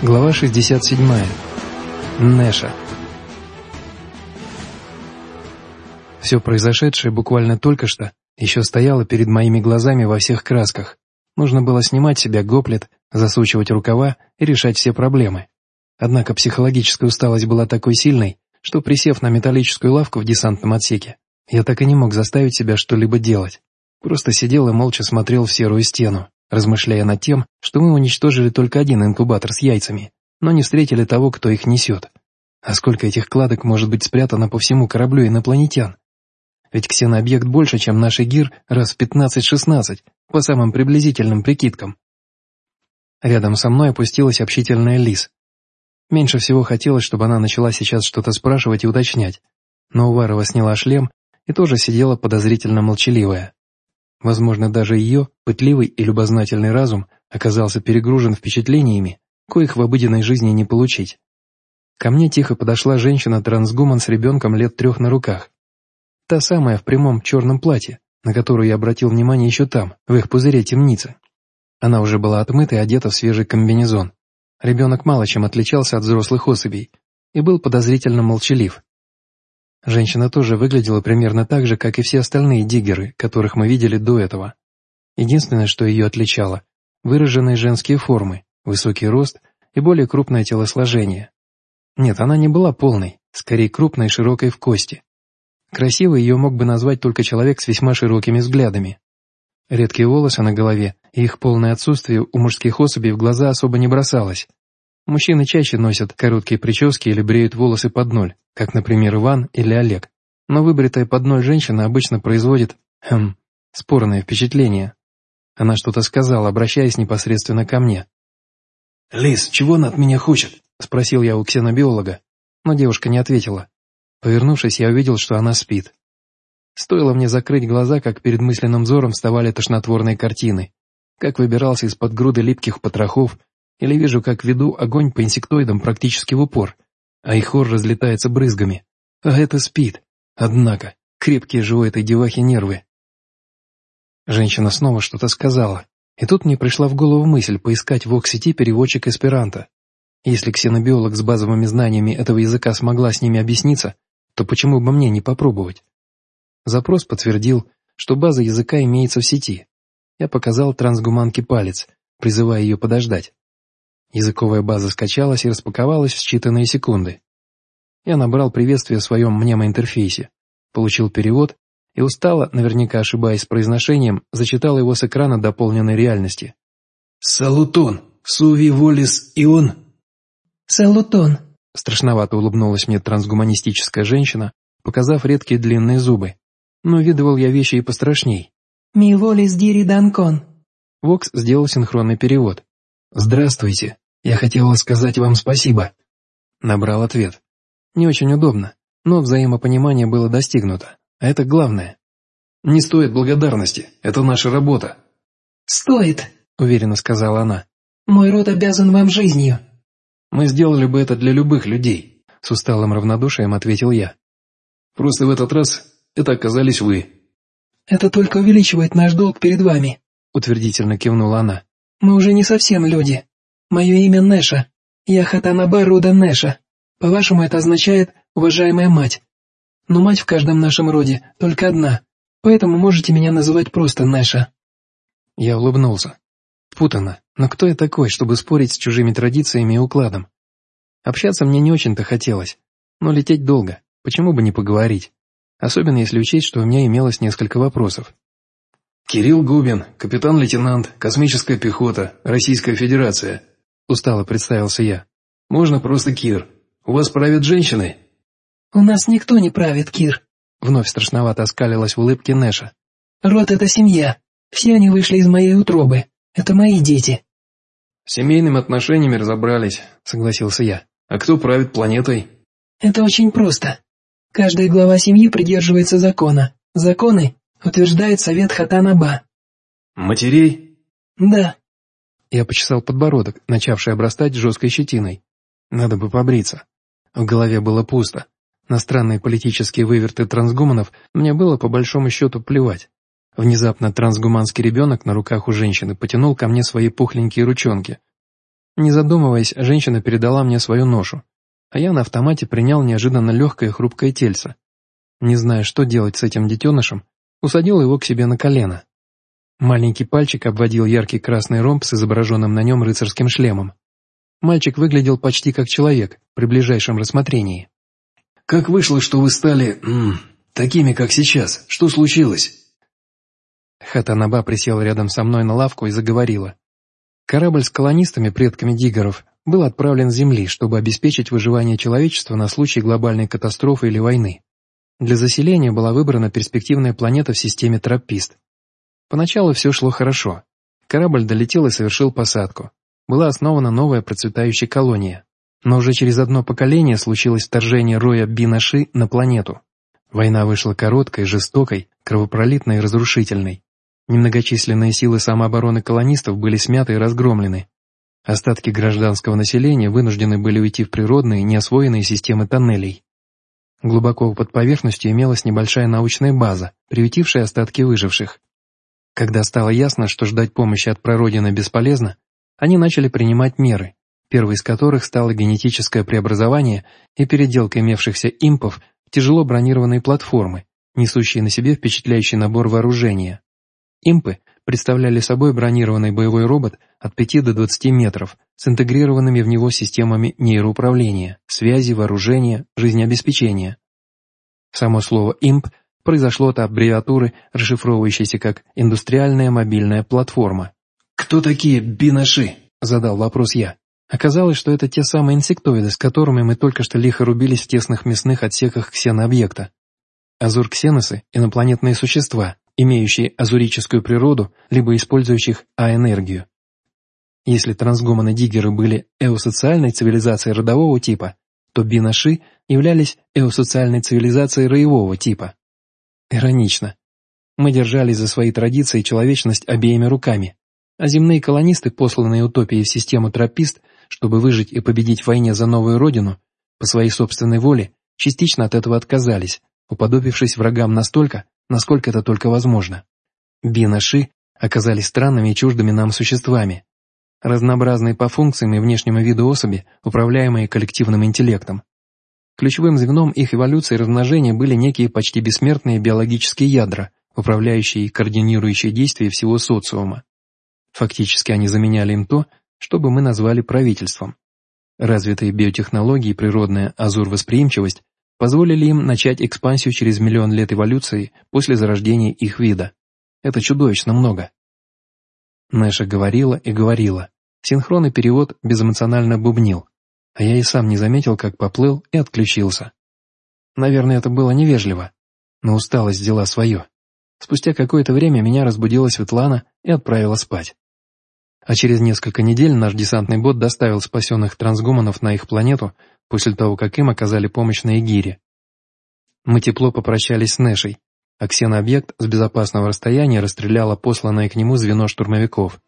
Глава 67. Нэша. Все произошедшее буквально только что еще стояло перед моими глазами во всех красках. Нужно было снимать себя гоплет, засучивать рукава и решать все проблемы. Однако психологическая усталость была такой сильной, что, присев на металлическую лавку в десантном отсеке, я так и не мог заставить себя что-либо делать. Просто сидел и молча смотрел в серую стену, размышляя над тем, что мы уничтожили только один инкубатор с яйцами, но не встретили того, кто их несет. А сколько этих кладок может быть спрятано по всему кораблю инопланетян? Ведь ксенообъект больше, чем наш эгир, раз в 15-16, по самым приблизительным прикидкам. Рядом со мной опустилась общительная Лис. Меньше всего хотелось, чтобы она начала сейчас что-то спрашивать и уточнять, но Уварова сняла шлем и тоже сидела подозрительно молчаливая. Возможно, даже ее, пытливый и любознательный разум, оказался перегружен впечатлениями, коих в обыденной жизни не получить. Ко мне тихо подошла женщина-трансгуман с ребенком лет трех на руках. Та самая в прямом черном платье, на которую я обратил внимание еще там, в их пузыре темницы. Она уже была отмыта и одета в свежий комбинезон. Ребенок мало чем отличался от взрослых особей и был подозрительно молчалив. Женщина тоже выглядела примерно так же, как и все остальные диггеры, которых мы видели до этого. Единственное, что ее отличало – выраженные женские формы, высокий рост и более крупное телосложение. Нет, она не была полной, скорее крупной и широкой в кости. Красивой ее мог бы назвать только человек с весьма широкими взглядами. Редкие волосы на голове и их полное отсутствие у мужских особей в глаза особо не бросалось. Мужчины чаще носят короткие прически или бреют волосы под ноль, как, например, Иван или Олег. Но выбритая под ноль женщина обычно производит, хм, спорное впечатление. Она что-то сказала, обращаясь непосредственно ко мне. «Лис, чего она от меня хочет?» – спросил я у ксенобиолога, но девушка не ответила. Повернувшись, я увидел, что она спит. Стоило мне закрыть глаза, как перед мысленным взором вставали тошнотворные картины. Как выбирался из-под груды липких потрохов, или вижу, как веду огонь по инсектоидам практически в упор, а их хор разлетается брызгами. А это спит. Однако, крепкие же у этой девахи нервы. Женщина снова что-то сказала, и тут мне пришла в голову мысль поискать в Оксити переводчик эсперанто. Если ксенобиолог с базовыми знаниями этого языка смогла с ними объясниться, то почему бы мне не попробовать? Запрос подтвердил, что база языка имеется в сети. Я показал трансгуманке палец, призывая ее подождать. Языковая база скачалась и распаковалась в считанные секунды. Я набрал приветствие в своем мнемоинтерфейсе, получил перевод и устало, наверняка ошибаясь с произношением, зачитал его с экрана дополненной реальности. «Салутон! Суви Волис Ион!» «Салутон!» Страшновато улыбнулась мне трансгуманистическая женщина, показав редкие длинные зубы. Но видывал я вещи и пострашней. «Ми волис дири данкон!» Вокс сделал синхронный перевод. «Здравствуйте. Я хотела сказать вам спасибо». Набрал ответ. Не очень удобно, но взаимопонимание было достигнуто. А это главное. «Не стоит благодарности. Это наша работа». «Стоит», — уверенно сказала она. «Мой род обязан вам жизнью». «Мы сделали бы это для любых людей», — с усталым равнодушием ответил я. «Просто в этот раз это оказались вы». «Это только увеличивает наш долг перед вами», — утвердительно кивнула она. Мы уже не совсем люди. Мое имя Нэша. Я Хатанаба рода Нэша. По-вашему, это означает «уважаемая мать». Но мать в каждом нашем роде только одна, поэтому можете меня называть просто Нэша». Я улыбнулся. Путано, но кто я такой, чтобы спорить с чужими традициями и укладом? Общаться мне не очень-то хотелось, но лететь долго, почему бы не поговорить? Особенно если учесть, что у меня имелось несколько вопросов. «Кирилл Губин, капитан-лейтенант, космическая пехота, Российская Федерация», — устало представился я. «Можно просто Кир. У вас правят женщины?» «У нас никто не правит, Кир», — вновь страшновато оскалилась в улыбке Нэша. «Род — это семья. Все они вышли из моей утробы. Это мои дети». «С семейными отношениями разобрались», — согласился я. «А кто правит планетой?» «Это очень просто. Каждая глава семьи придерживается закона. Законы утверждает совет Хатанаба. Матерей? Да. Я почесал подбородок, начавший обрастать жесткой щетиной. Надо бы побриться. В голове было пусто. На странные политические выверты трансгуманов мне было по большому счету плевать. Внезапно трансгуманский ребенок на руках у женщины потянул ко мне свои пухленькие ручонки. Не задумываясь, женщина передала мне свою ношу, а я на автомате принял неожиданно легкое хрупкое тельце. Не зная, что делать с этим детенышем, усадил его к себе на колено. Маленький пальчик обводил яркий красный ромб с изображенным на нем рыцарским шлемом. Мальчик выглядел почти как человек при ближайшем рассмотрении. «Как вышло, что вы стали... М, такими, как сейчас? Что случилось?» Хатанаба присела рядом со мной на лавку и заговорила. Корабль с колонистами, предками диггеров, был отправлен с Земли, чтобы обеспечить выживание человечества на случай глобальной катастрофы или войны. Для заселения была выбрана перспективная планета в системе Тропист. Поначалу все шло хорошо. Корабль долетел и совершил посадку. Была основана новая процветающая колония. Но уже через одно поколение случилось вторжение роя Бинаши на планету. Война вышла короткой, жестокой, кровопролитной и разрушительной. Немногочисленные силы самообороны колонистов были смяты и разгромлены. Остатки гражданского населения вынуждены были уйти в природные, неосвоенные системы тоннелей. Глубоко под поверхностью имелась небольшая научная база, приютившая остатки выживших. Когда стало ясно, что ждать помощи от прародины бесполезно, они начали принимать меры, первой из которых стало генетическое преобразование и переделка имевшихся импов в тяжело бронированные платформы, несущие на себе впечатляющий набор вооружения. Импы представляли собой бронированный боевой робот от 5 до 20 метров с интегрированными в него системами нейроуправления, связи, вооружения, жизнеобеспечения. Само слово «имп» произошло от аббревиатуры, расшифровывающейся как «индустриальная мобильная платформа». «Кто такие бинаши?» – задал вопрос я. Оказалось, что это те самые инсектоиды, с которыми мы только что лихо рубились в тесных мясных отсеках ксенообъекта. Азур-ксеносы – инопланетные существа, имеющие азурическую природу, либо использующих А-энергию. Если трансгуманы-диггеры были эосоциальной цивилизацией родового типа, то бинаши являлись эосоциальной цивилизацией роевого типа. Иронично. Мы держались за свои традиции человечность обеими руками, а земные колонисты, посланные утопией в систему тропист, чтобы выжить и победить в войне за новую родину, по своей собственной воле, частично от этого отказались, уподобившись врагам настолько, насколько это только возможно. Бинаши оказались странными и чуждыми нам существами, разнообразные по функциям и внешнему виду особи, управляемые коллективным интеллектом. Ключевым звеном их эволюции и размножения были некие почти бессмертные биологические ядра, управляющие и координирующие действия всего социума. Фактически они заменяли им то, что бы мы назвали правительством. Развитые биотехнологии и природная азур-восприимчивость позволили им начать экспансию через миллион лет эволюции после зарождения их вида. Это чудовищно много. Нэша говорила и говорила. Синхронный перевод безэмоционально бубнил, а я и сам не заметил, как поплыл и отключился. Наверное, это было невежливо, но усталость взяла свое. Спустя какое-то время меня разбудила Светлана и отправила спать. А через несколько недель наш десантный бот доставил спасенных трансгуманов на их планету после того, как им оказали помощь на Эгире. Мы тепло попрощались с Нэшей, а ксенообъект с безопасного расстояния расстреляла посланное к нему звено штурмовиков.